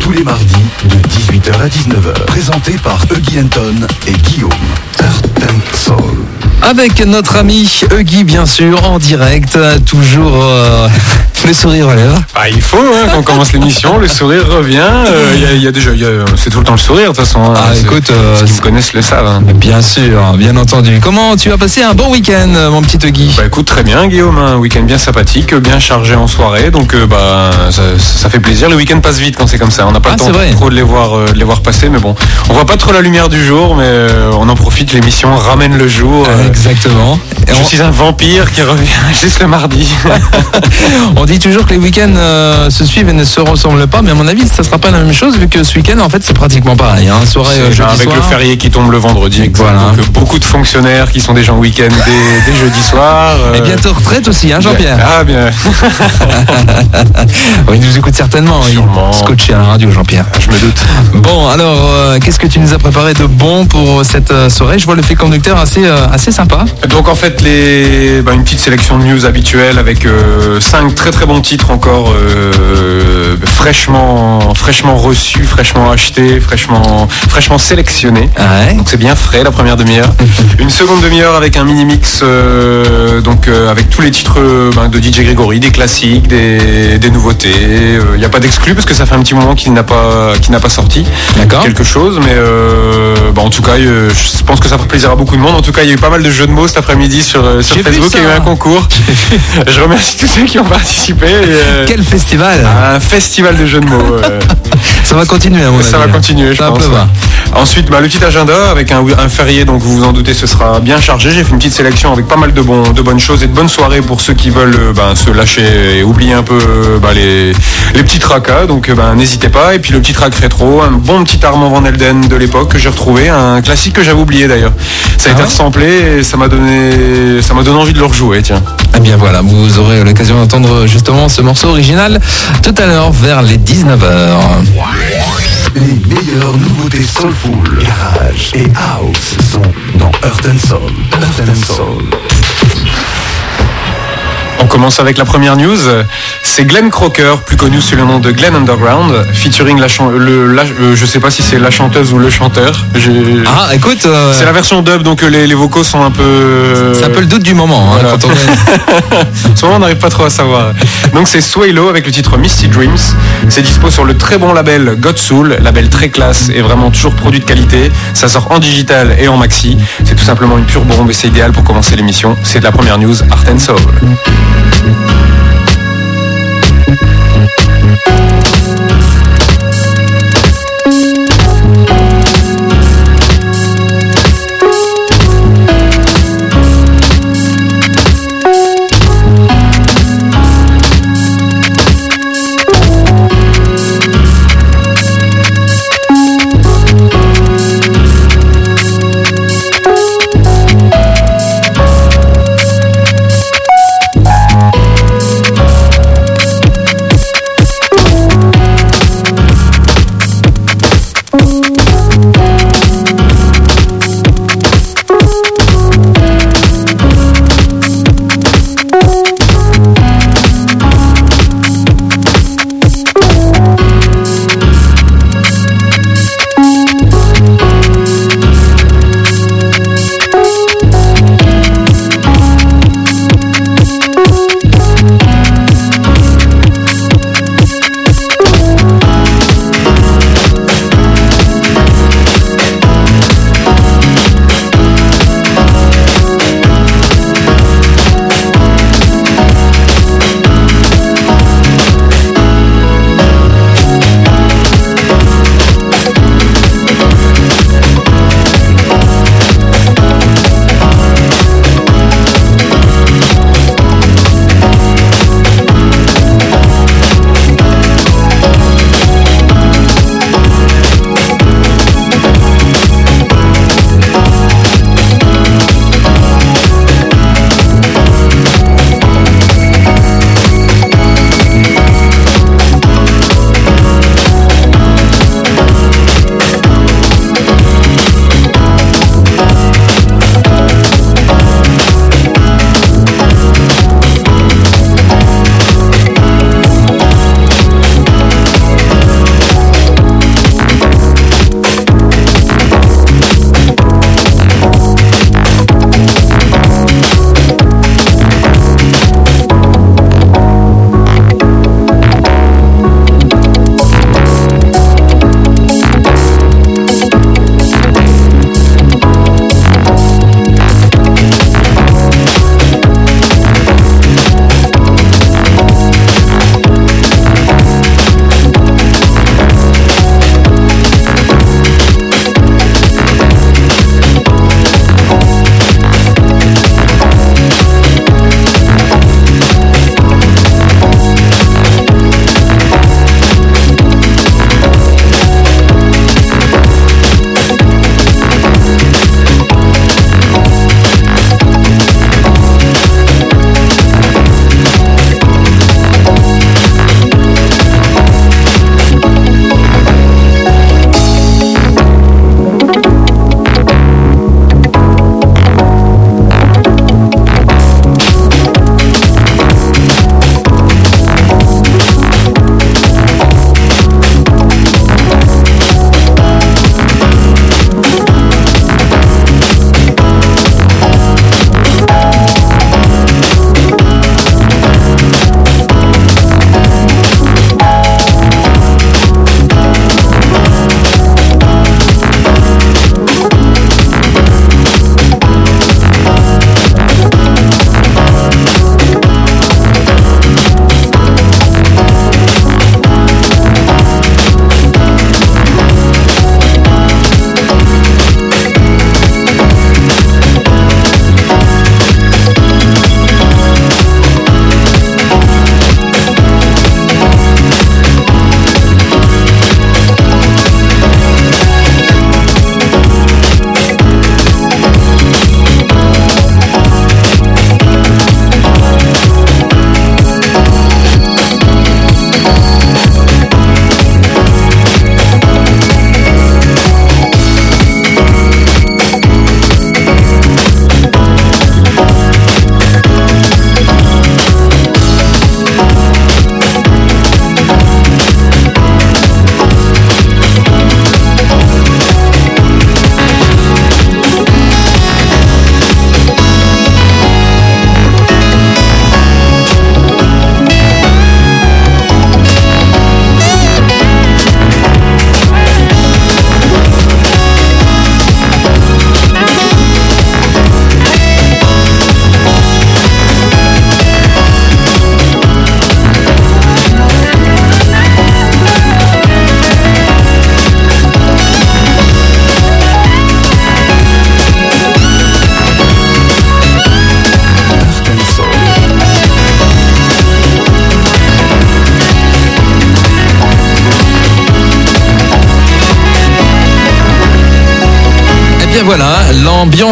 Tous les mardis de 18h à 19h. Présenté par Huggy Anton et Guillaume. Avec notre ami Huggy, bien sûr, en direct, toujours euh, le sourire aux lèvres. Ah, il faut, hein, quand on commence l'émission, le sourire revient. Euh, Il y, a- il y a déjà, c'est tout le temps le sourire, de toute façon. hein. Ah, écoute, euh, ceux qui c'est- me connaissent le savent. hein. Bien sûr, bien entendu. Comment tu as passé un bon week-end, euh, mon petit Huggy Bah écoute, très bien, Guillaume. Un week-end bien sympathique, bien chargé en soirée. Donc, euh, bah, ça, ça fait plaisir. Le week-end passe vite quand c'est comme ça. On n'a pas Ah, le temps vrai. trop de les voir, euh, de les voir passer, mais bon, on voit pas trop la lumière du jour, mais on en profite. L'émission ramène le jour. Euh, Exactement. Et je on- suis un vampire qui revient juste le mardi. On dit toujours que les week-ends euh, se suivent et ne se ressemblent pas, mais à mon avis, ça sera pas la même chose vu que ce week-end, en fait, c'est pratiquement pareil. Hein. Soirée euh, jeudi bah, avec soir. le férié qui tombe le vendredi. Voilà. Donc, euh, beaucoup de fonctionnaires qui sont déjà en week-end dès, dès jeudi soir. Et bientôt retraite aussi, hein, Jean-Pierre. Ah bien, il nous écoute certainement. Il scotché à la radio, Jean-Pierre. je me doute. Bon, alors, qu'est-ce que tu nous as préparé de bon pour cette soirée? Je vois le fait conducteur assez, assez sympa. Donc en fait les, bah, une petite sélection de news habituelle avec cinq très très bons titres encore euh, fraîchement fraîchement reçus, fraîchement achetés, fraîchement fraîchement sélectionnés. Ouais. Donc c'est bien frais la première demi-heure. Une seconde demi-heure avec un mini mix euh, donc euh, avec tous les titres ben, de DJ Grégory, des classiques, des, des nouveautés. Il n'y a pas d'exclus parce que ça fait un petit moment qu'il n'a pas qu'il n'a pas sorti D'accord. quelque chose, mais bah, en tout cas, je pense que ça fera plaisir à beaucoup de monde. En tout cas, il y a eu pas mal de jeux de mots cet après-midi sur, sur Facebook. Il y a eu un concours. je remercie tous ceux qui ont participé. Et, euh, Quel festival un festival de jeux de mots. euh, Ça va continuer, à mon ça avis. va continuer, je Ça pense. va. Ensuite, bah, le petit agenda avec un, un férié, donc vous vous en doutez, ce sera bien chargé. J'ai fait une petite sélection avec pas mal de, bons, de bonnes choses et de bonnes soirées pour ceux qui veulent euh, bah, se lâcher et oublier un peu bah, les, les petits tracas. Donc n'hésitez pas. Et puis le petit track rétro, un bon petit Armand Van Elden de l'époque que j'ai retrouvé, un classique que j'avais oublié d'ailleurs. Ça a Ah été ouais ressemblé et ça m'a donné, ça m'a donné envie de le rejouer. Tiens. Eh bien voilà, vous aurez l'occasion d'entendre ce morceau original tout à l'heure vers les 19h. Les meilleures nouveautés soulful, garage et house sont dans Earth and Soul. Earth and Soul. On commence avec la première news. C'est Glenn Crocker, plus connu sous le nom de Glenn Underground, featuring la, le, la- euh, je sais pas si c'est la chanteuse ou le chanteur. Ah, écoute, euh, C'est la version dub, donc euh, les, les vocaux sont un peu. c'est un peu le doute du moment. hein, Voilà. quand on ce moment, on n'arrive pas trop à savoir. Donc c'est Swaylo avec le titre Misty Dreams. C'est dispo sur le très bon label God Soul, label très classe et vraiment toujours produit de qualité. Ça sort en digital et en maxi. C'est tout simplement une pure bombe et c'est idéal pour commencer l'émission. C'est de la première news Art and Soul. Thank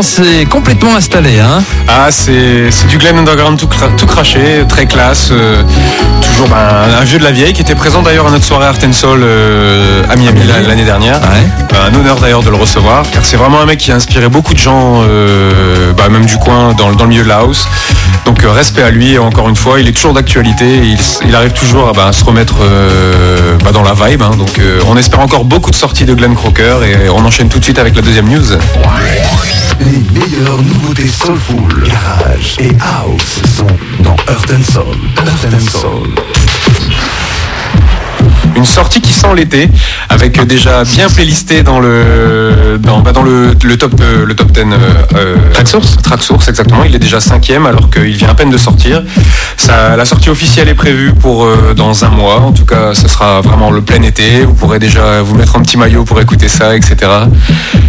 l'ambiance est complètement installée. Hein. Ah, c'est c'est du Glen Underground tout, cra- tout craché, très classe. euh, toujours ben, un vieux de la vieille qui était présent d'ailleurs à notre soirée Art and Soul euh, à Miami la- l'année dernière. Ouais. Euh, Un honneur d'ailleurs de le recevoir, car c'est vraiment un mec qui a inspiré beaucoup de gens, euh, bah, même du coin, dans, le- dans le milieu de la house. Donc respect à lui, et encore une fois, il est toujours d'actualité, il, arrive toujours à, bah, à se remettre dans la vibe. hein. donc on espère encore beaucoup de sorties de Glenn Crocker, et on enchaîne tout de suite avec la deuxième news. Meilleures nouveautés soulful, garage et house sont dans Earth and Soul. Earth and Soul. Une sortie qui sent l'été, avec déjà bien playlisté dans le dans, bah, dans le, le top euh, le top 10 euh, euh, Track Source Track Source, exactement. Il est déjà cinquième alors qu'il vient à peine de sortir. Ça, la sortie officielle est prévue pour euh, dans un mois. En tout cas, ce sera vraiment le plein été. Vous pourrez déjà vous mettre un petit maillot pour écouter ça, etc.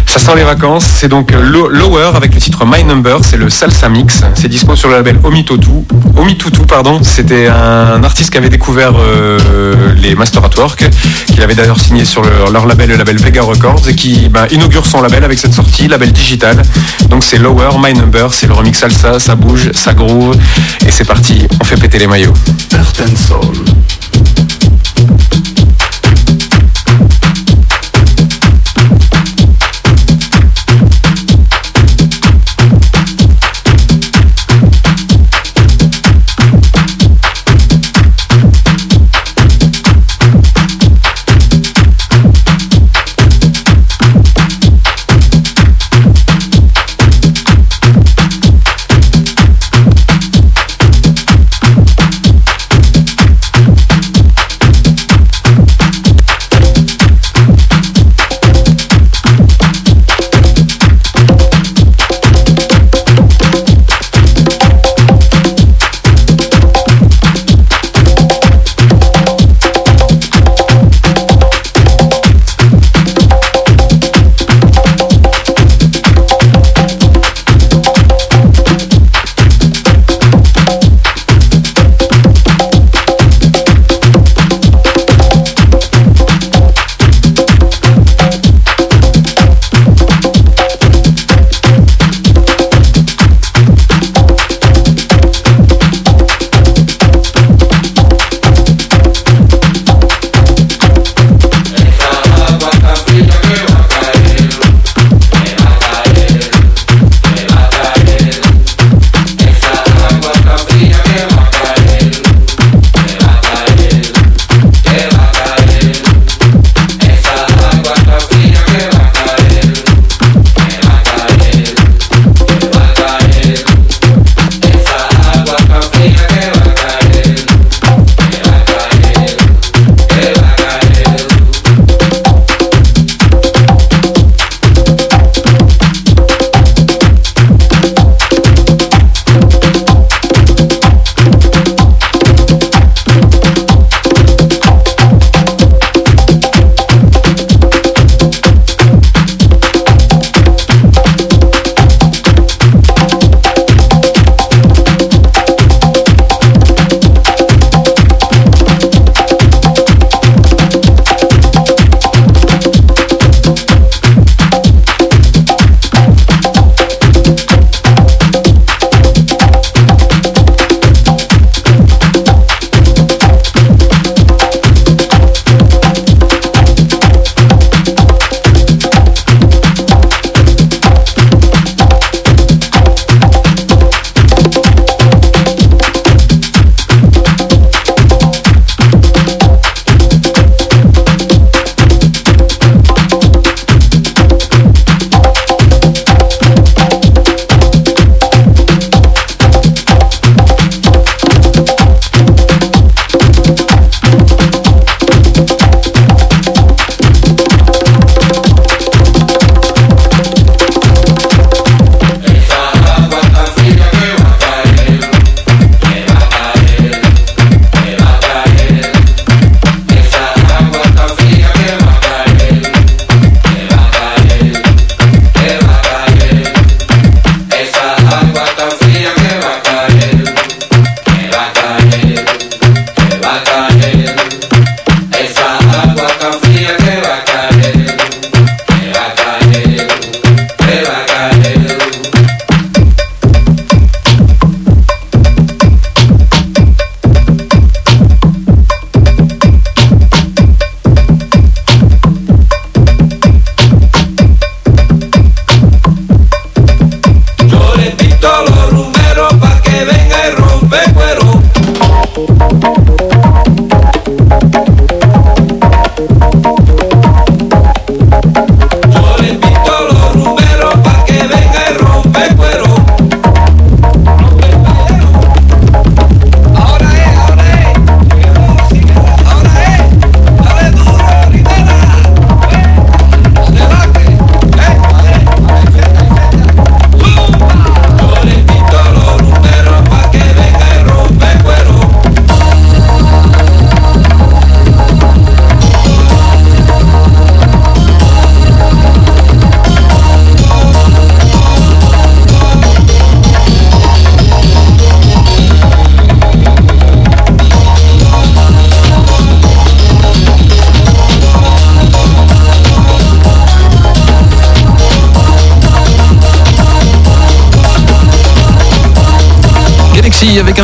Ça sent les vacances. C'est donc Lo- Lower avec le titre My Number. C'est le salsa mix. C'est dispo sur le label Omitutu. Omitutu, pardon. C'était un artiste qui avait découvert euh, les Master qu'il avait d'ailleurs signé sur le- leur label, le label Vega Records, et qui ben, inaugure son label avec cette sortie, label digital. Donc c'est Lower My Number. C'est le remix salsa. Ça bouge, ça groove, et c'est parti. On fait péter les maillots.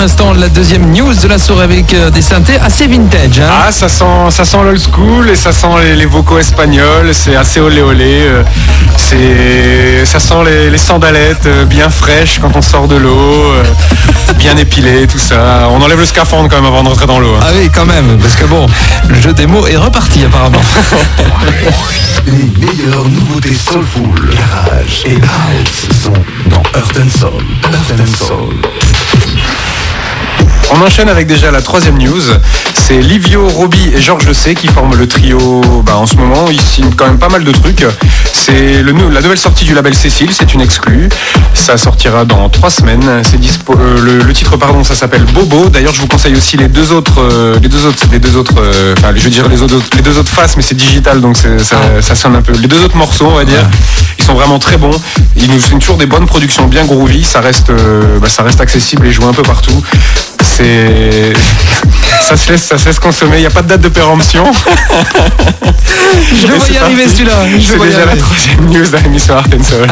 Un instant la deuxième news de la soirée avec euh, des synthés assez vintage. Hein. Ah, ça sent, ça sent l'old school et ça sent les, vocaux espagnols. C'est assez olé olé. Euh, c'est, ça sent les, sandalettes euh, bien fraîches quand on sort de l'eau, bien épilé, tout ça. On enlève le scaphandre quand même avant de rentrer dans l'eau. Hein. Ah oui, quand même, parce que bon, le jeu des mots est reparti apparemment. les meilleures nouveautés soulful, garage et house sont dans Earth and Soul. Earth and Soul. On enchaîne avec déjà la troisième news. C'est Livio, Roby et Georges C qui forment le trio bah, en ce moment. Ils signent quand même pas mal de trucs. C'est la nouvelle sortie du label Cécile, c'est une exclue. Ça sortira dans trois semaines. Euh, le, titre pardon, ça s'appelle Bobo. D'ailleurs, je vous conseille aussi les deux autres, euh, les deux autres, les deux autres, euh, enfin, je veux dire les, autres, les deux autres faces, mais c'est digital, donc ah. ça, sonne un peu. Les deux autres morceaux, on va dire, ils sont vraiment très bons. Ils nous font toujours des bonnes productions, bien groovy. Ça reste, bah, ça reste accessible et joue un peu partout. C'est ça se laisse, ça se laisse consommer. Il n'y a pas de date de péremption. je vais y arriver celui-là. C'est déjà la troisième news de l'émission Art Soul.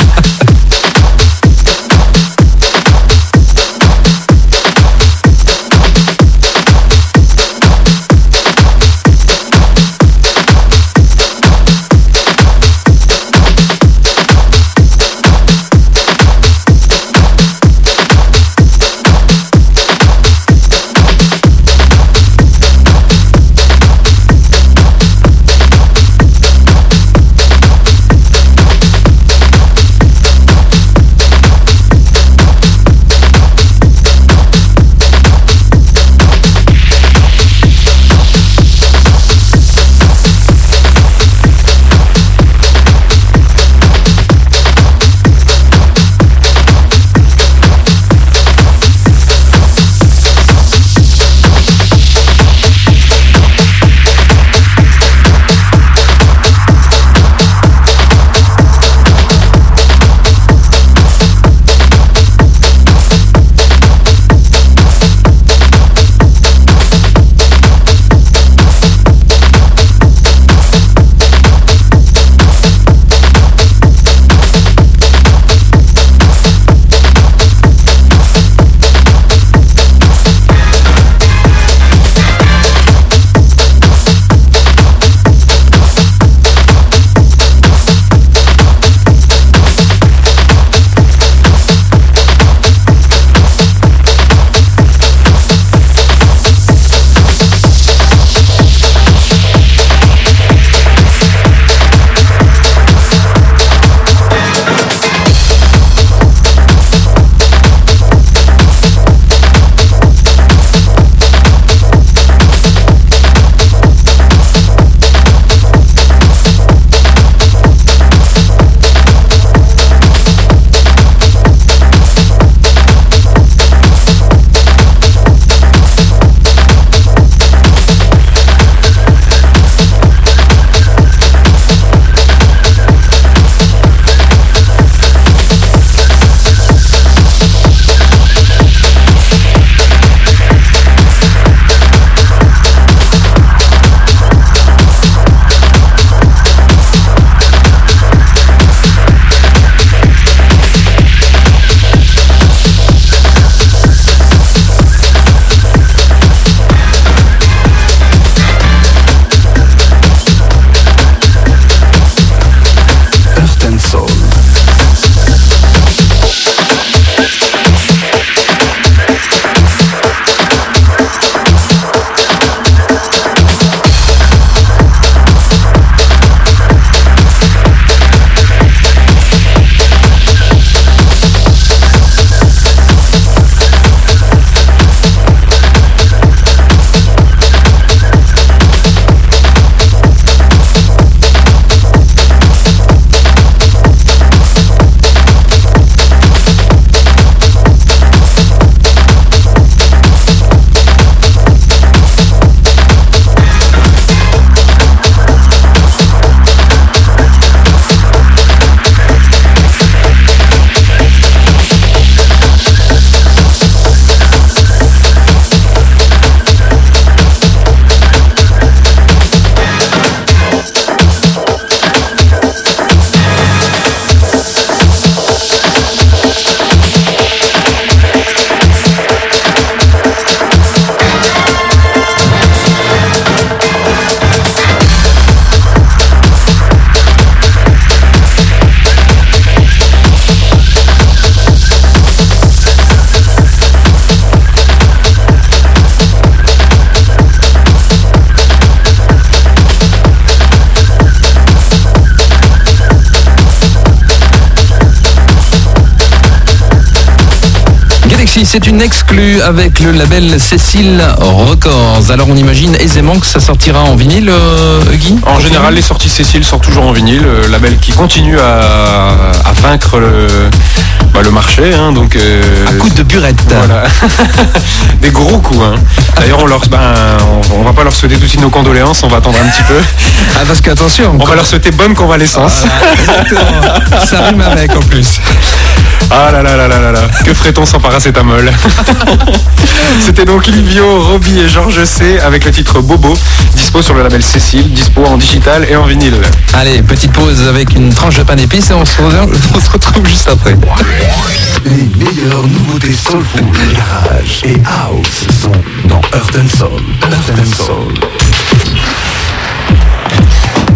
C'est une exclue avec le label Cécile Records. Alors on imagine aisément que ça sortira en vinyle, euh, Guy En général, les sorties Cécile sortent toujours en vinyle. euh, label qui continue à, à vaincre le, bah, le marché. hein, donc, euh, À coup de burette. Voilà. Des gros coups. hein. D'ailleurs, on leur, ben, on, on va pas leur souhaiter tout de suite nos condoléances. On va attendre un petit peu. Ah parce qu'attention, On va leur souhaiter bonne convalescence. Exactement. ça rime avec en plus. Ah là là là là là là. Que ferait-on sans paracétamol C'était donc Livio, Roby et Georges C avec le titre Bobo, dispo sur le label Cécile, dispo en digital et en vinyle. Allez, petite pause avec une tranche de pain d'épices et on se, re- on se retrouve juste après. Les meilleures nouveautés soulful, garage et house sont dans Earth and Soul. Earth and Soul.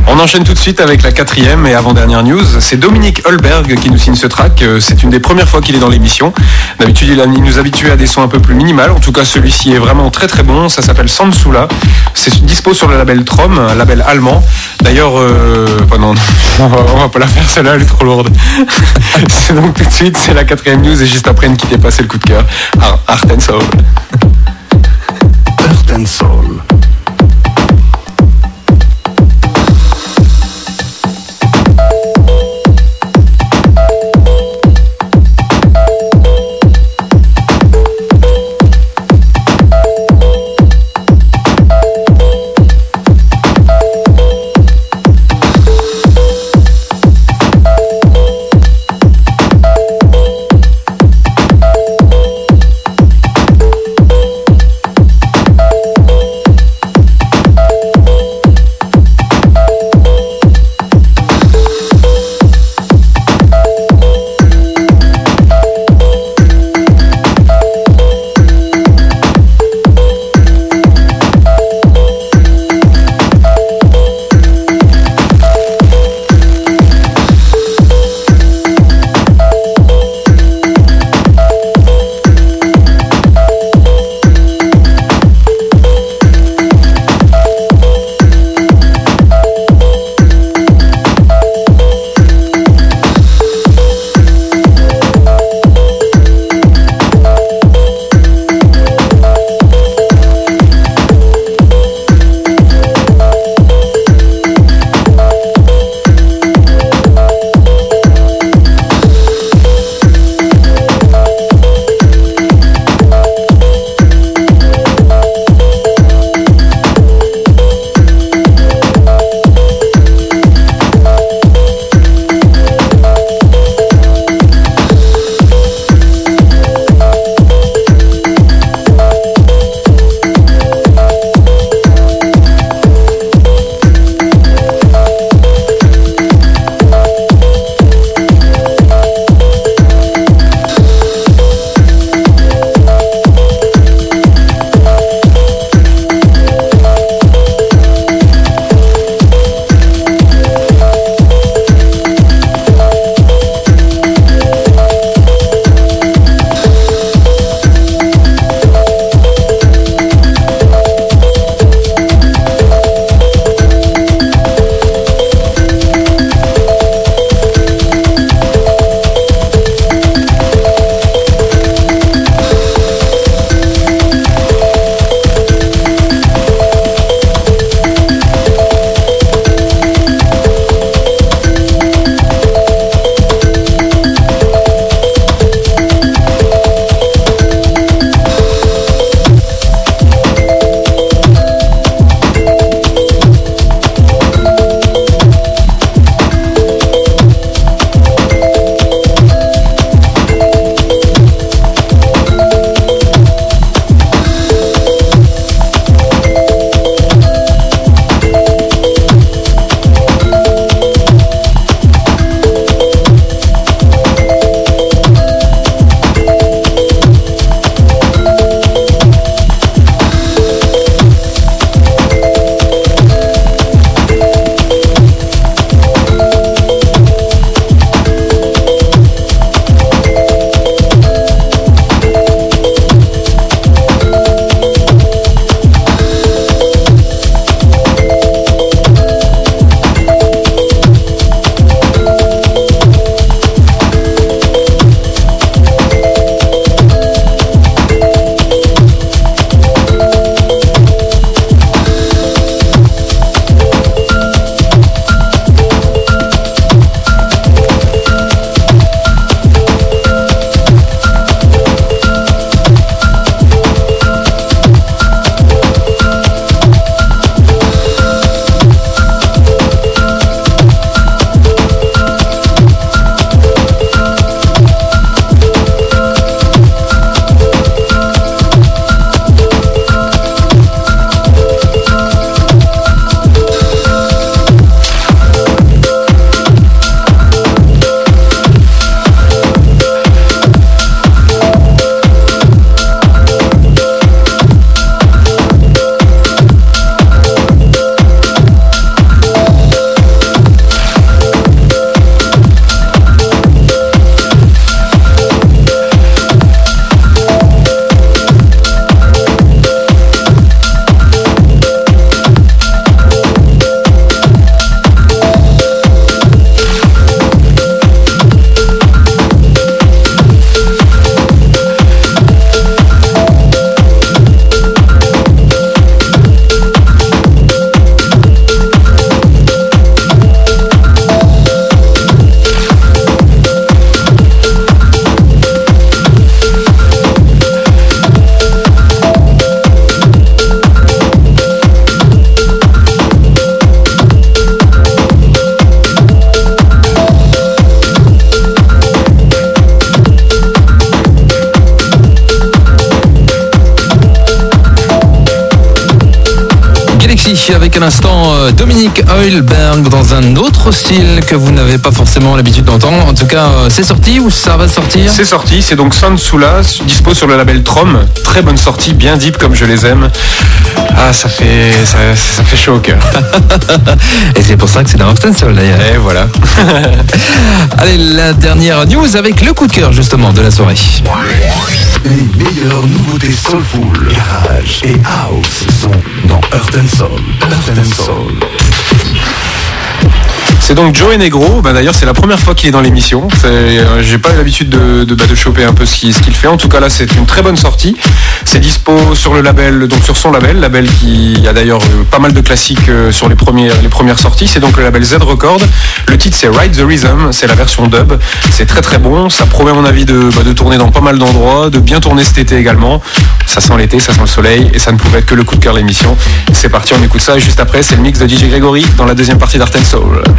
On enchaîne tout de suite avec la quatrième et avant-dernière news. C'est Dominique Holberg qui nous signe ce track. Euh, C'est une des premières fois qu'il est dans l'émission. D'habitude, il, nous habitue à des sons un peu plus minimales. En tout cas, celui-ci est vraiment très très bon. Ça s'appelle Sansula. C'est dispo sur le label Trom, un label allemand. D'ailleurs, euh, enfin non, on va, va pas la faire celle-là, elle est trop lourde. c'est donc tout de suite, c'est la quatrième news et juste après, une qui t'est passé le coup de cœur. Art, Art and Soul. Earth and Soul. Avec à l'instant euh, Dominique Oilberg dans un autre style que vous n'avez pas forcément l'habitude d'entendre. En tout cas, euh, c'est sorti ou ça va sortir? C'est sorti, c'est donc San Sula, dispo sur le label Trom. Très bonne sortie, bien deep comme je les aime. Ah, ça fait, ça, ça fait chaud au cœur. Et c'est pour ça que c'est dans Soul d'ailleurs. Et voilà. Allez, la dernière news avec le coup de cœur justement de la soirée. Les meilleures nouveautés soulful, garage et house sont dans Earth and Soul. Earth and Soul. C'est donc Joey Negro. Bah, D'ailleurs, c'est la première fois qu'il est dans l'émission. Euh, J'ai pas l'habitude de, bah, choper un peu ce qu'il fait. En tout cas, là, c'est une très bonne sortie. C'est dispo sur le label, donc sur son label, label qui a d'ailleurs euh, pas mal de classiques euh, sur les premières, sorties. C'est donc le label Z Record. Le titre, c'est Ride the Rhythm. C'est la version dub. C'est très très bon. Ça promet, à mon avis, de, bah, de tourner dans pas mal d'endroits, de bien tourner cet été également. Ça sent l'été, ça sent le soleil, et ça ne pouvait être que le coup de cœur de l'émission. C'est parti, on écoute ça. Et juste après, c'est le mix de DJ Gregory dans la deuxième partie d'Art Soul.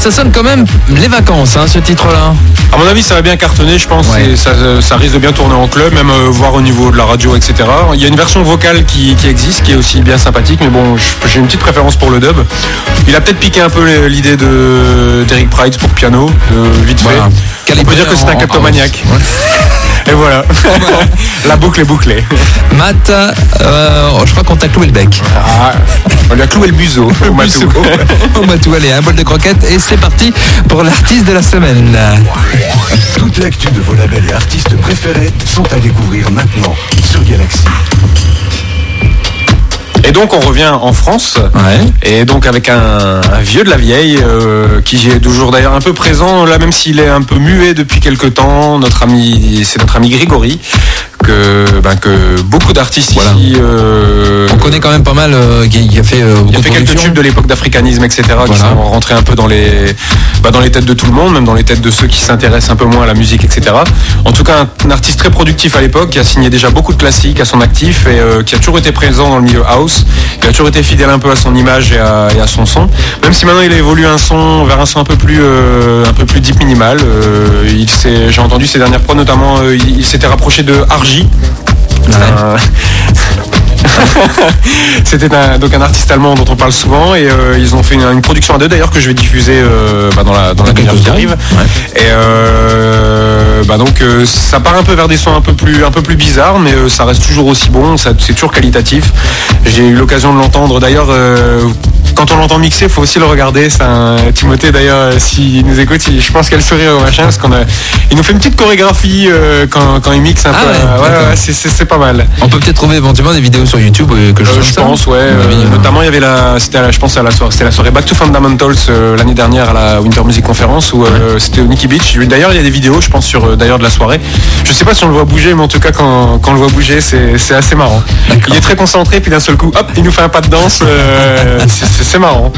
ça sonne quand même les vacances, hein, ce titre-là. À mon avis, ça va bien cartonner, je pense. Ouais. et ça, ça risque de bien tourner en club, même euh, voir au niveau de la radio, etc. Il y a une version vocale qui, qui existe, qui est aussi bien sympathique, mais bon, j'ai une petite préférence pour le dub. Il a peut-être piqué un peu l'idée de d'Eric Price pour piano, euh, vite Voilà. fait. On peut dire que c'est un captomaniaque. Et voilà. la boucle est bouclée. Matt, euh, je crois qu'on t'a cloué le bec. Ah, on lui a cloué le buseau au matou. Au Matou, allez, un bol de croquettes et c'est parti pour l'artiste de la semaine. Toute l'actu de vos labels et artistes préférés sont à découvrir maintenant sur Galaxy. Et donc on revient en France. Ouais. Et donc avec un, un vieux de la vieille euh, qui est toujours d'ailleurs un peu présent là même s'il est un peu muet depuis quelques temps notre ami c'est notre ami Grégory que ben, que beaucoup d'artistes Voilà. ici euh, On connaît quand même pas mal euh, qui, qui a fait euh, il a fait quelques tubes de l'époque d'africanisme etc qui Voilà. sont rentrés un peu dans les bah, dans les têtes de tout le monde même dans les têtes de ceux qui s'intéressent un peu moins à la musique etc en tout cas un, un artiste très productif à l'époque qui a signé déjà beaucoup de classiques à son actif et euh, qui a toujours été présent dans le milieu house il a toujours été fidèle un peu à son image et à, et à son son même si maintenant il a évolué un son vers un son un peu plus euh, un peu plus deep minimal il s'est j'ai entendu ses dernières prods notamment il, il s'était rapproché de Argy Ouais. un- C'était un, donc un artiste allemand dont on parle souvent et euh, ils ont fait une, une production à deux d'ailleurs que je vais diffuser euh, bah, dans la dans qui arrive. Ouais. Et euh, bah donc euh, ça part un peu vers des sons un peu plus un peu plus bizarres mais euh, ça reste toujours aussi bon, ça- c'est toujours qualitatif. J'ai eu l'occasion de l'entendre d'ailleurs euh, quand on l'entend mixer, faut aussi le regarder. C'est un Timothée d'ailleurs, euh, s'il nous écoute, il- je pense qu'elle sourire au machin parce qu'on a, il nous fait une petite chorégraphie euh, quand, quand il mixe un Ah peu. ouais, c'est- pas mal. On peut peut-être trouver éventuellement des vidéos sur YouTube euh, que je, Euh, je pense, ouais. notamment, il y avait la, c'était, je pense, à la soirée, c'était la soirée Back to Fundamentals l'année dernière à la Winter Music Conference où c'était au Nikki Beach. D'ailleurs, il y a des vidéos, je pense, sur d'ailleurs de la soirée. Je sais pas si on le voit bouger, mais en tout cas, quand, quand on le voit bouger, c'est, c'est assez marrant. Il est très concentré, puis d'un seul coup, hop, il nous fait un pas de danse. c'est, marrant.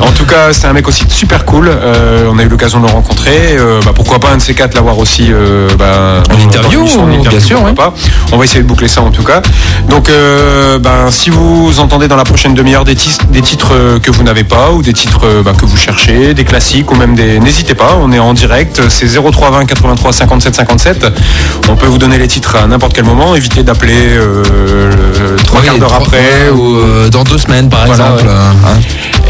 En tout cas, c'est un mec aussi super cool. euh, on a eu l'occasion de le rencontrer. euh, bah, pourquoi pas un de ces quatre l'avoir aussi euh, bah, En interview, bien sûr, pourquoi ouais. pas. On va essayer de boucler ça en tout cas. Donc, ben, si vous entendez dans la prochaine demi-heure des, des titres que vous n'avez pas ou des titres ben, que vous cherchez, des classiques ou même des, n'hésitez pas. On est en direct. C'est 0320 83 57 57. On peut vous donner les titres à n'importe quel moment. Évitez d'appeler le- trois quarts d'heure après ou dans deux semaines par Voilà, exemple. ouais. Hein.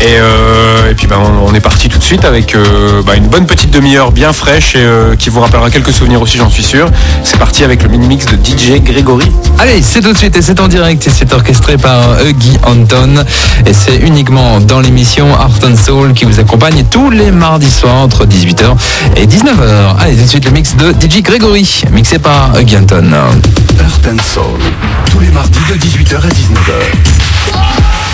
et, euh, et puis ben, on, est parti tout de suite avec euh, ben, une bonne petite demi-heure bien fraîche et euh, qui vous rappellera quelques souvenirs aussi, j'en suis sûr. C'est parti avec le mini-mix de DJ Grégory. Allez, c'est tout de suite et c'est en direct et c'est orchestré par Huggy Anton et c'est uniquement dans l'émission Art and Soul qui vous accompagne tous les mardis soirs entre 18h et 19h. Allez, tout de suite le mix de DJ Gregory, mixé par Huggy Anton. Earth and Soul. Tous les mardis de 18h à 19h.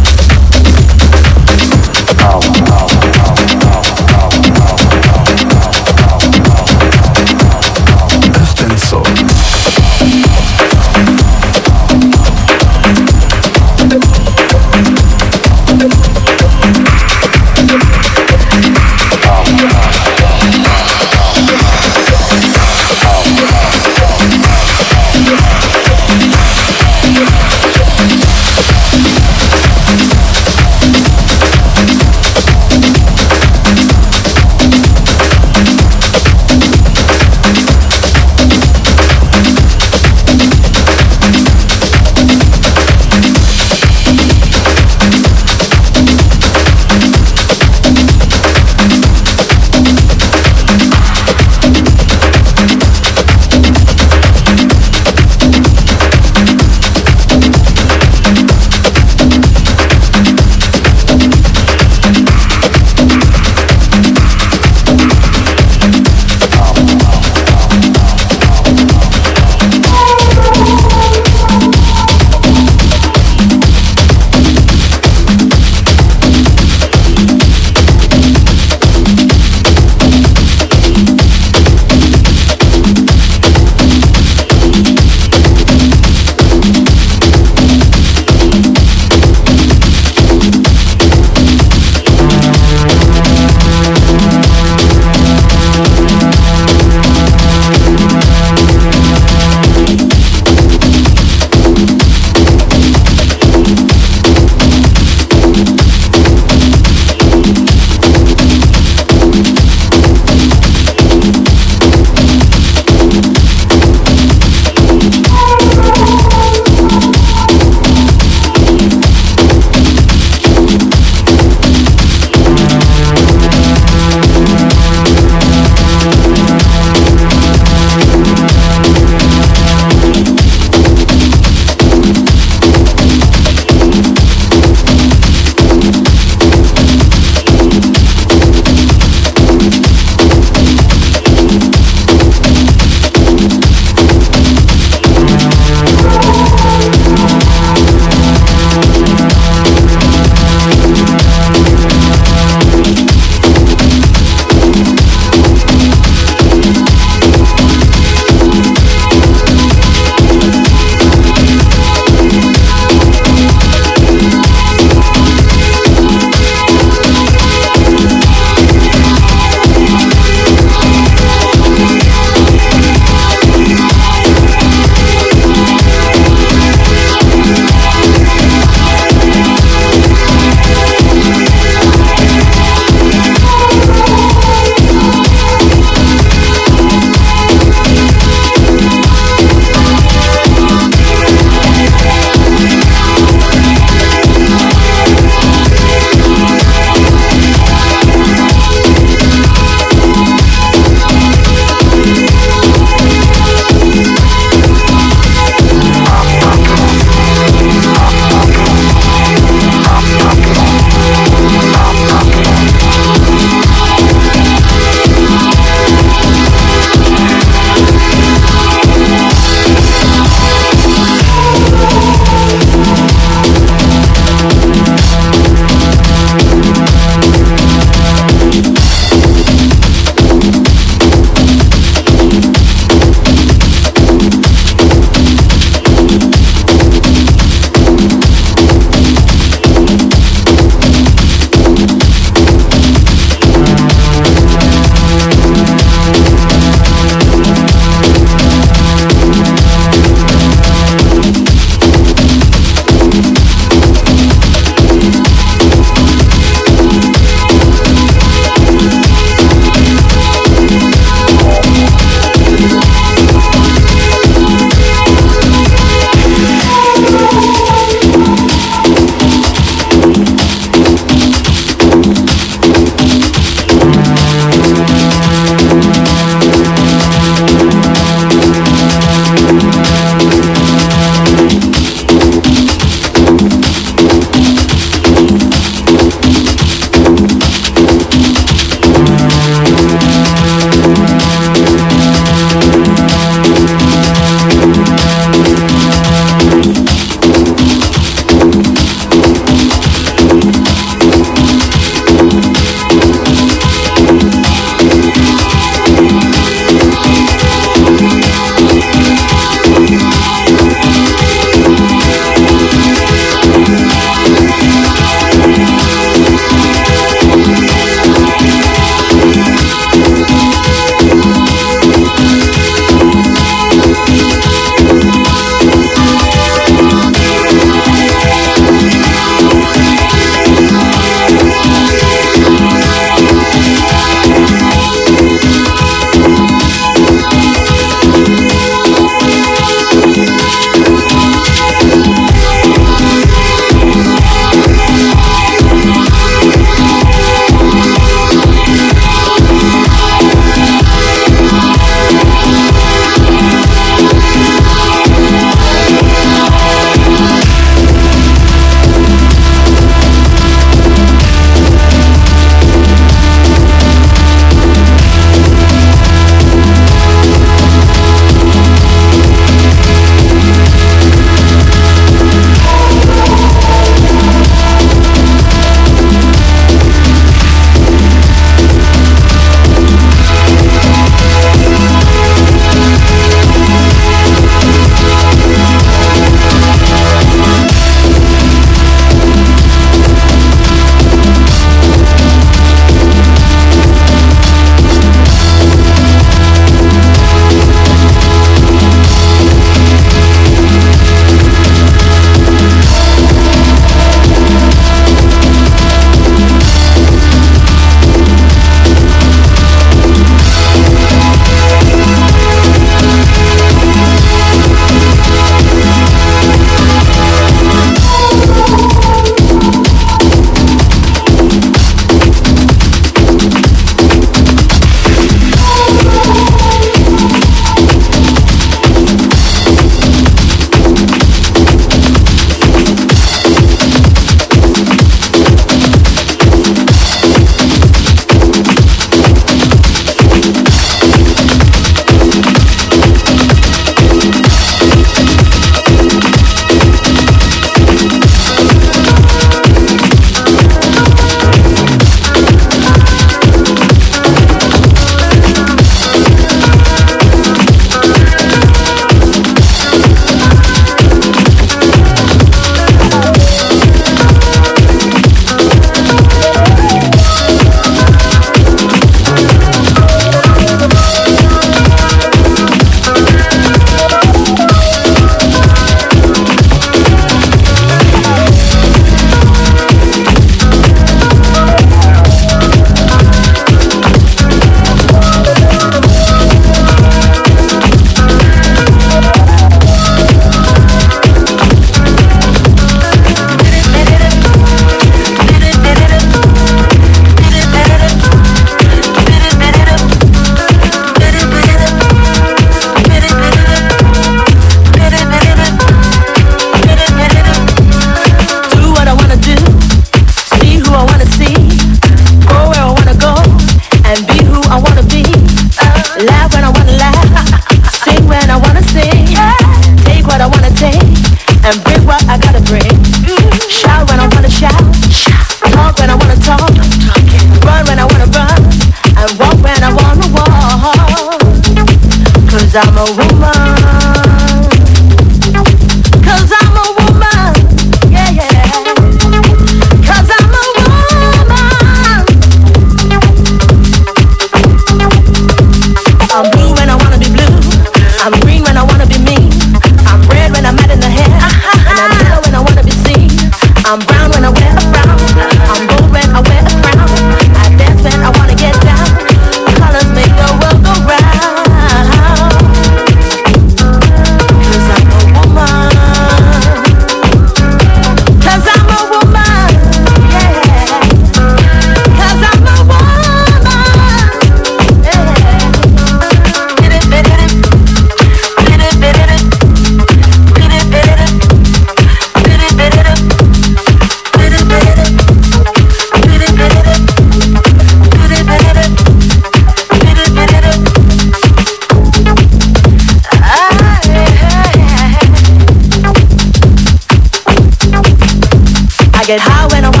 get high when I'm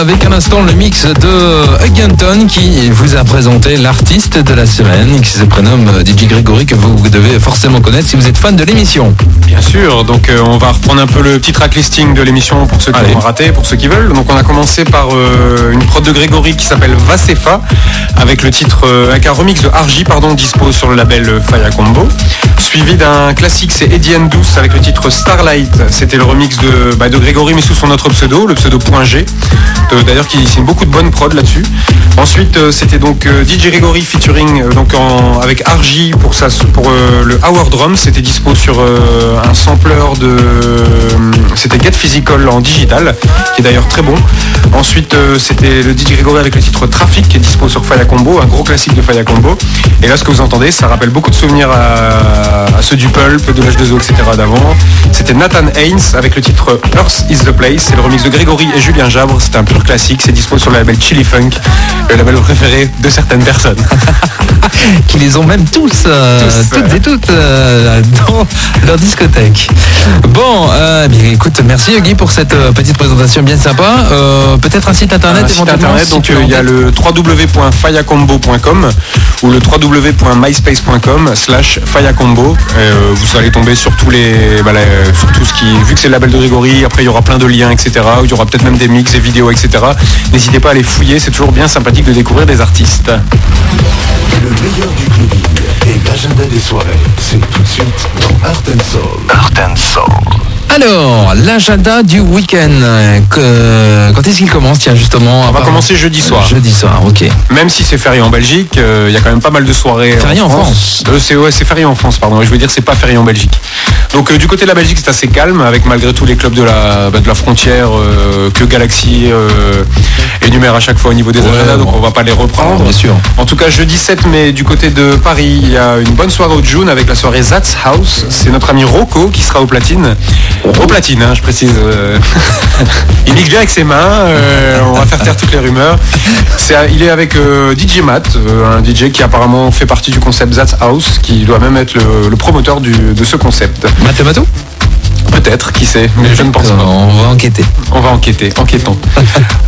avec un instant le mix de Hugginton qui vous a présenté l'artiste de la semaine qui se prénomme DJ Grégory que vous devez forcément connaître si vous êtes fan de l'émission. Bien sûr, donc euh, on va reprendre un peu le petit track listing de l'émission pour ceux qui ont raté, pour ceux qui veulent. Donc on a commencé par euh, une prod de Grégory qui s'appelle Vasefa avec le titre, euh, avec un remix de RJ pardon, dispo sur le label Faya Combo. Suivi d'un classique, c'est Eddie Douce avec le titre Starlight. C'était le remix de, bah, de Grégory mais sous son autre pseudo, le pseudo G. D'ailleurs qui signe beaucoup de bonnes prod là-dessus. Ensuite c'était donc DJ Grégory featuring donc avec RJ pour, pour le Hour Drum. C'était dispo sur un sampler de c'était Get Physical en digital qui est d'ailleurs très bon ensuite euh, c'était le DJ Grégory avec le titre Trafic qui est dispo sur Faya Combo un gros classique de Faya Combo et là ce que vous entendez ça rappelle beaucoup de souvenirs à, ceux du Pulp de l'H2O etc. d'avant. C'était Nathan Haynes avec le titre Earth is the Place. C'est le remix de Grégory et Julien Jabre. C'est un pur classique. C'est dispo sur le label Chili Funk le label préféré de certaines personnes. Qui les ont même tous, euh, toutes et toutes euh, dans leur discothèque. Bon, euh, bien, écoute, merci Guy pour cette euh, petite présentation bien sympa. Euh, peut-être un site internet. Un site internet, donc il y a le www.fayacombo.com ou le www.myspace.com slash fayacombo. Vous allez tomber sur tous les, bah, sur tout ce qui, vu que c'est le label de Grégory, après il y aura plein de liens, etc. Il y aura peut-être même des mix, des vidéos, etc. N'hésitez pas à les fouiller, c'est toujours bien sympathique de découvrir des artistes. Le meilleur du clubbing et l'agenda des soirées, c'est tout de suite dans Art and Soul. Art and Soul. Alors, l'agenda du week-end. euh, Quand est-ce qu'il commence Tiens, justement. On va commencer jeudi soir. Jeudi soir, ok. Même si c'est férié en Belgique, euh, il y a quand même pas mal de soirées. Férié en France. Euh, c'est ouais, férié en France, pardon. Je veux dire, c'est pas férié en Belgique. Donc euh, du côté de la Belgique, c'est assez calme, avec malgré tout les clubs de la, bah, de la frontière que Galaxy énumère à chaque fois au niveau des Ouais, agendas, donc on va pas les reprendre. Bien sûr. En tout cas, jeudi 7 mai, du côté de Paris, il y a une bonne soirée au June avec la soirée Zat's House. C'est notre ami Rocco qui sera au platine. Au platine, hein, je précise. euh. il mixe bien avec ses mains. euh, on va faire taire toutes les rumeurs. Il est avec euh, DJ Matt, un DJ qui apparemment fait partie du concept Zat's House, qui doit même être le, promoteur de ce concept. Mathémato? Peut-être, qui sait, mais je ne pense pas. On va enquêter. On va enquêter, enquêtons.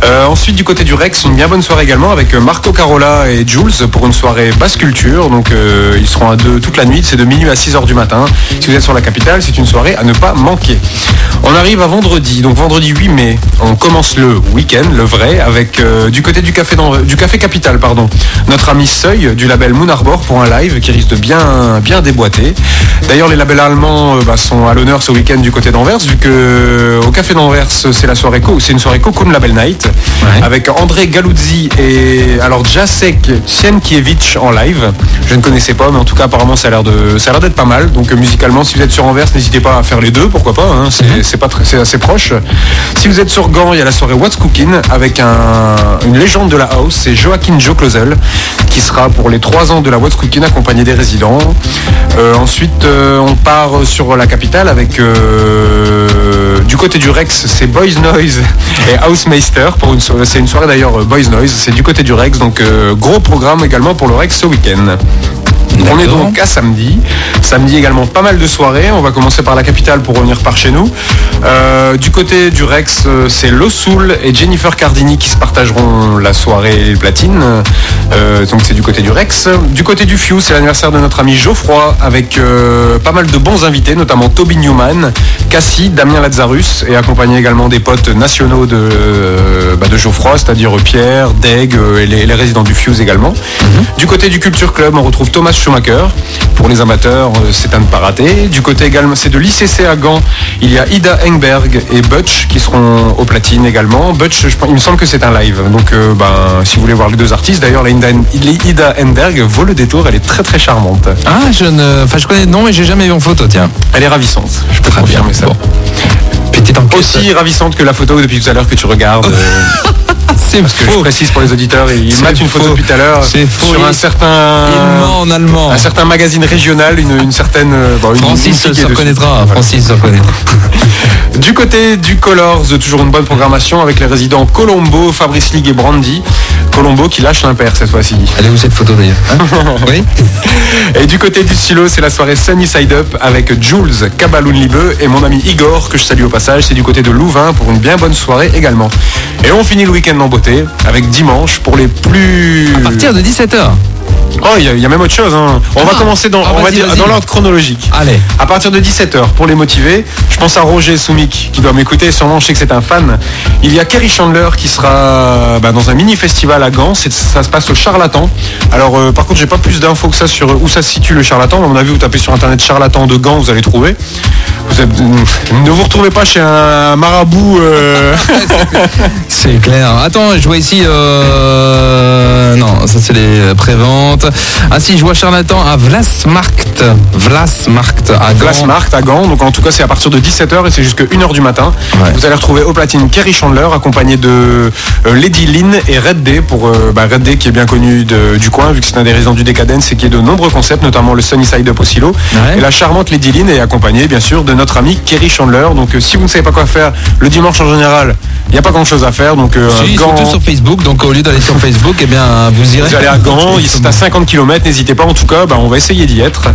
Euh, ensuite, du côté du Rex, une bien bonne soirée également avec euh, Marco Carola et Jules pour une soirée basse culture. Donc, euh, ils seront à deux toute la nuit, c'est de minuit à 6h du matin. Si vous êtes sur la capitale, c'est une soirée à ne pas manquer. On arrive à vendredi, donc vendredi 8 mai, on commence le week-end, le vrai, avec euh, du côté du café, dans- du café Capital, pardon, notre ami Seuil du label Moon Arbor pour un live qui risque de bien, bien déboîter. D'ailleurs, les labels allemands bah, sont à l'honneur ce week-end du côté d'Anvers, vu que euh, au café d'Anvers, c'est la soirée, co- c'est une soirée Cocoon Label Night, Ouais. avec André Galuzzi et alors Jacek Sienkiewicz en live. Je ne connaissais pas, mais en tout cas, apparemment, ça a l'air de, ça a l'air d'être pas mal. Donc, euh, musicalement, si vous êtes sur Anvers, n'hésitez pas à faire les deux, pourquoi pas. hein, c'est, c'est pas très- c'est assez proche. Si vous êtes sur Gand, il y a la soirée What's Cooking avec un, une légende de la house, c'est Joaquin Joe Clausel, qui sera pour les trois ans de la What's Cooking accompagné des résidents. Euh, ensuite, euh, on part sur la capitale avec euh, du côté du Rex, c'est Boys Noise et Housemeister pour. C'est une soirée d'ailleurs euh, Boys Noise. C'est du côté du Rex, donc euh, gros programme également pour le Rex ce week-end. On est donc à samedi. Samedi également pas mal de soirées. On va commencer par la capitale pour revenir par chez nous. Euh, du côté du Rex, euh, c'est Lo Soul et Jennifer Cardini qui se partageront la soirée platine. Euh, donc c'est du côté du Rex. Du côté du Few, c'est l'anniversaire de notre ami Geoffroy avec euh, pas mal de bons invités, notamment Toby Newman, Cassie, Damien Lazarus et accompagné également des potes nationaux de, bah, de Geoffroy, c'est-à-dire Pierre, Deg et les, les résidents du Fuse également. Du côté du Culture Club, on retrouve Thomas Pour les amateurs, euh, c'est à ne pas rater. Du côté également, c'est de l'ICC à Gand. Il y a Ida Engberg et Butch qui seront au platine également. Butch, je pense- il me semble que c'est un live. Donc, euh, ben, si vous voulez voir les deux artistes, d'ailleurs, la Ida, Engberg vaut le détour. Elle est très très charmante. Ah, je ne. Enfin, je connais nom, mais j'ai jamais vu en photo, tiens. Elle est ravissante. Je peux Très bien. confirmer ça. Bon. Petite enquête. Aussi ravissante que la photo depuis tout à l'heure que tu regardes. c'est parce que je précise pour les auditeurs, ils C'est mettent une photo depuis tout à l'heure sur un Il- certain Il ment en allemand. un certain magazine régional, une, une certaine euh, bon, une- une Francis se reconnaîtra. Francis se reconnaîtra. Du côté du Colors, toujours une bonne programmation avec les résidents Colombo, Fabrice League et Brandy. Colombo qui lâche l'impair cette fois-ci. Est où cette photo d'ailleurs hein Oui Et du côté du silo, c'est la soirée Sunny Side Up avec Jules, Kabaloun Libeu et mon ami Igor, que je salue au passage. C'est du côté de Louvain pour une bien bonne soirée également. Et on finit le week-end en beauté avec dimanche pour les plus. À partir de 17h. Oh, il y, a- il y a même autre chose. hein. On va Ah. commencer dans, Ah, on va dire, dans l'ordre chronologique. Allez. À partir de 17h, pour les motiver, je pense à Roger Soumik qui doit m'écouter, sûrement je sais que c'est un fan. Il y a Kerry Chandler qui sera bah, dans un mini-festival à Gand, ça se passe au Charlatan. Alors euh, par contre j'ai pas plus d'infos que ça sur où ça se situe le Charlatan, à mon avis vous tapez sur internet Charlatan de Gand, vous allez trouver. Vous êtes- ne vous retrouvez pas chez un marabout. euh, C'est clair. Attends, je vois ici. euh, Non, ça c'est les préventes. Ah si, je vois charlatan à Vlasmarkt. Vlasmarkt à Gand. Glassmarkt à Gand. Donc en tout cas c'est à partir de 17h et c'est jusqu'à 1h du matin. Ouais. Vous allez retrouver au platine Kerry Chandler accompagné de euh, Lady Lynn et Red Day pour euh, bah, Red Day qui est bien connu de- du coin vu que c'est un des résidents du Decadence et qui est de nombreux concepts notamment le Sunny Side Up au silo. Ouais. Et la charmante Lady Lynn est accompagnée bien sûr de notre ami Kerry Chandler. Donc euh, si vous ne savez pas quoi faire le dimanche en général, il n'y a pas grand chose à faire. Donc euh, Si, Gand- sur Facebook, donc au lieu d'aller sur Facebook, eh bien, vous irez. vous allez à Gand, c'est à 50 km, n'hésitez pas en tout cas, bah, on va essayer d'y être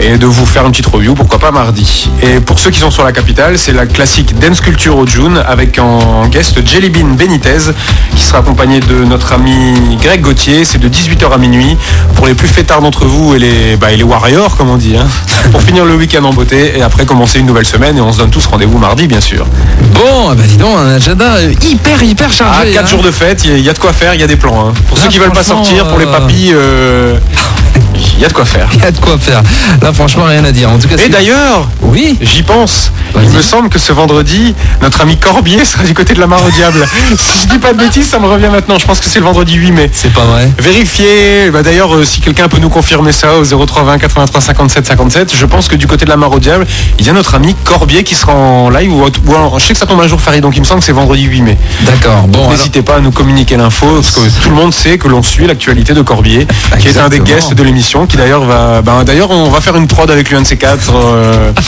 et de vous faire une petite review, pourquoi pas mardi. Et pour ceux qui sont sur la capitale, c'est la classique Dance Culture au June avec en guest Jelly Bean Benitez qui sera accompagné de notre ami Greg Gauthier, c'est de 18h à minuit pour les plus fêtards d'entre vous et les, bah, et les warriors comme on dit, hein, pour finir le week-end en beauté et après commencer une nouvelle semaine et on se donne tous rendez-vous mardi bien sûr. Bon, eh ben, dis donc, un agenda hyper, hyper À chargé. 4 hein. jours de fête, il y, a- il y a de quoi faire, il y a des plans. hein. Pour Là, ceux qui veulent pas sortir, pour les euh, papis, euh, Uh... il y a de quoi faire. Il y a de quoi faire. Là, franchement, rien à dire. En tout cas, Et d'ailleurs, oui. j'y pense. Il me semble que ce vendredi, notre ami Corbier sera du côté de la mare au diable. si je dis pas de bêtises, ça me revient maintenant. Je pense que c'est le vendredi 8 mai. C'est pas vrai. Vérifiez, bah d'ailleurs, euh, si quelqu'un peut nous confirmer ça au 0320 83 57 57, je pense que du côté de la mare au diable, il y a notre ami Corbier qui sera en live ou, ou en- je sais que ça tombe un jour férié, donc il me semble que c'est vendredi 8 mai. D'accord. Bon, alors, N'hésitez pas à nous communiquer l'info, parce que tout le monde sait que l'on suit l'actualité de Corbier, qui est un des guests de l'émission, qui d'ailleurs va, ben, d'ailleurs on va faire une prod avec lui un de ces quatre. euh,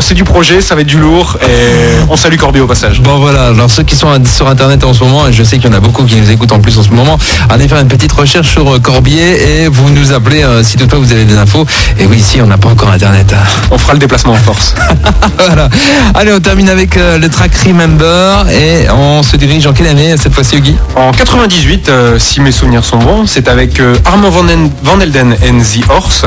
c'est du projet, ça va être du lourd, et on salue Corbier au passage. Bon voilà, alors ceux qui sont sur internet en ce moment, et je sais qu'il y en a beaucoup qui nous écoutent en plus en ce moment, allez faire une petite recherche sur euh, Corbier et vous nous appelez euh, si toutefois vous avez des infos. Et oui, ici on n'a pas encore internet. hein. On fera le déplacement en force. voilà. Allez, on termine avec euh, le track Remember et on se dirige en quelle année cette fois-ci, Guy En 98, euh, si mes souvenirs sont bons, c'est avec Armand Van, Van Elden and the Horse.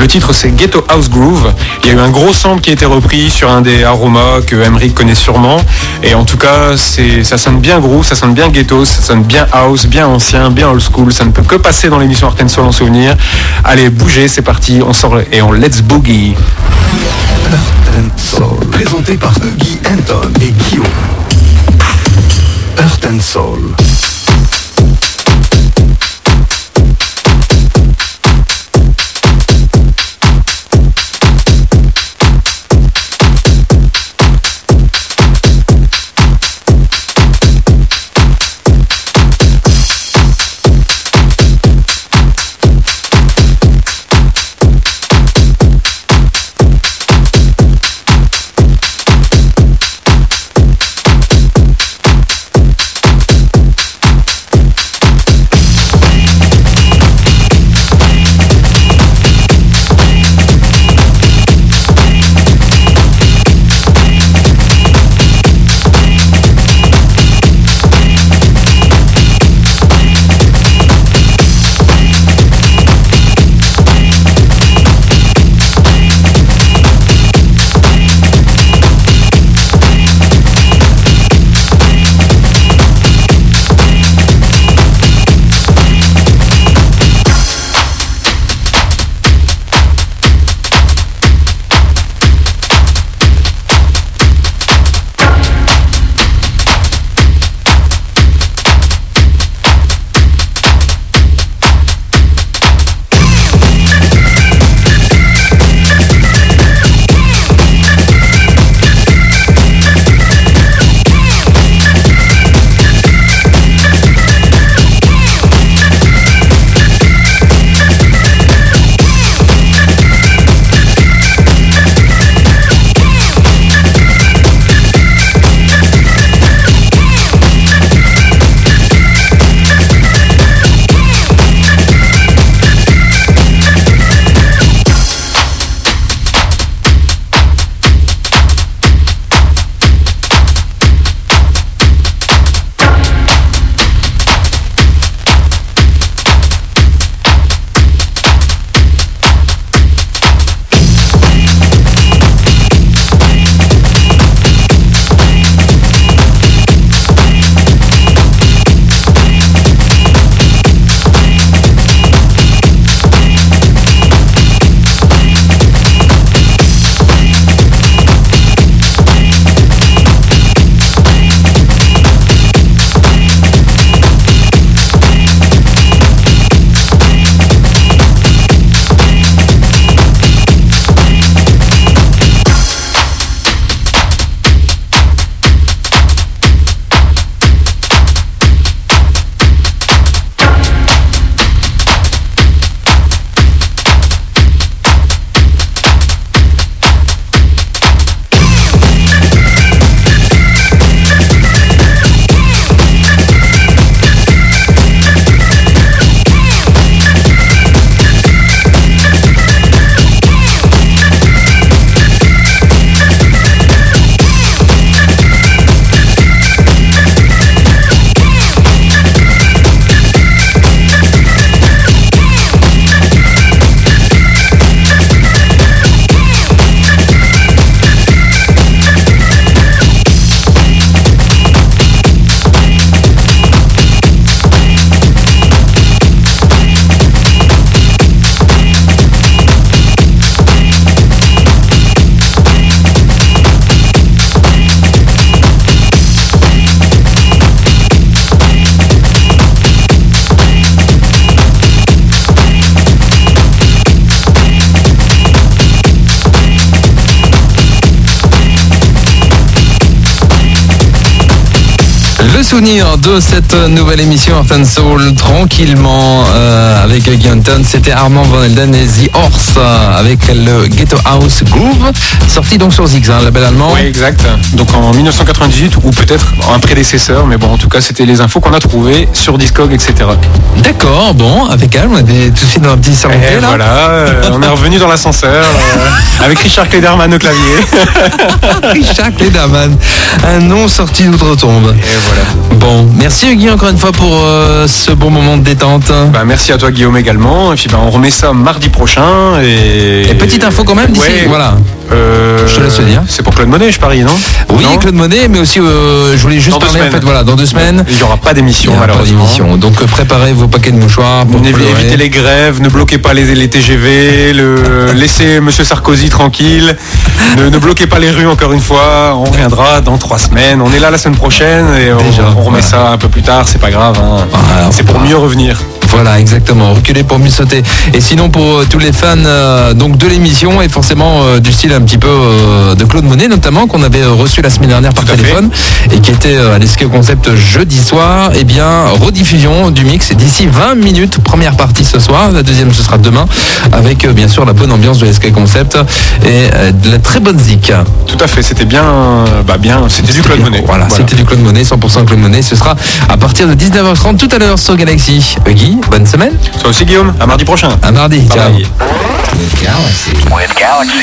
Le titre c'est Ghetto House Groove. Il y a eu un gros sample qui a été repris sur un des aromas que Emmerich connaît sûrement. Et en tout cas, ça sonne bien groove, ça sonne bien ghetto, ça sonne bien house, bien ancien, bien old school. Ça ne peut que passer dans l'émission Art Soul en souvenir. Allez, bougez, c'est parti, on sort et on let's boogie. Soul. Présenté par Huggy Anton et Guillaume. Earth and Soul. Souvenirs de cette nouvelle émission Art and Soul tranquillement euh, avec Guy Hunton. C'était Armand Van Elden et The Horse euh, avec le Ghetto House Groove, sorti donc sur Ziggs, hein, le label allemand. Oui, exact. Donc en 1998 ou peut-être un prédécesseur, mais bon, en tout cas, c'était les infos qu'on a trouvées sur Discog, etc. D'accord, bon, avec calme, on est tout de suite dans un petit salon Et là. voilà, euh, on est revenu dans l'ascenseur euh, avec Richard Klederman au clavier. Richard Klederman, un nom sorti d'outre-tombe. Et voilà. Bon, merci Guy encore une fois pour euh, ce bon moment de détente. Bah, merci à toi Guillaume également. Et puis bah, on remet ça mardi prochain. Et, Et petite info quand même d'ici, Ouais. voilà. Euh, Je te laisse dire. C'est pour Claude Monet, je parie, non? Oui, Non? Claude Monet, mais aussi, euh, je voulais juste Dans parler en fait, voilà, dans deux semaines. Il n'y aura pas d'émission malheureusement. d'émission. Donc euh, préparez vos paquets de mouchoirs pour. Évitez les grèves, ne bloquez pas les, les TGV, le, laissez Monsieur Sarkozy tranquille, ne, ne bloquez pas les rues encore une fois, on reviendra dans trois semaines, on est là la semaine prochaine et on, Déjà, on remet voilà. ça un peu plus tard, c'est pas grave, hein. Voilà, c'est pour mieux revenir. Voilà, exactement. Reculer pour mieux sauter. Et sinon, pour euh, tous les fans euh, donc de l'émission et forcément euh, du style un petit peu de Claude Monet, notamment qu'on avait reçu la semaine dernière par téléphone et qui était à l'Escape Concept jeudi soir, eh bien rediffusion du mix d'ici 20 minutes. Première partie ce soir, la deuxième ce sera demain, avec bien sûr la bonne ambiance de l'Escape Concept et de la très bonne zik. Tout à fait, c'était bien, bah bien, c'était du Claude bien. Monet. Voilà, c'était du Claude Monet, 100% Claude Monet. Ce sera à partir de 19h30 tout à l'heure sur Galaxy. Euh, Bonne semaine. Toi aussi Guillaume, à mardi prochain. À mardi. Ciao. Bye. With Galaxy.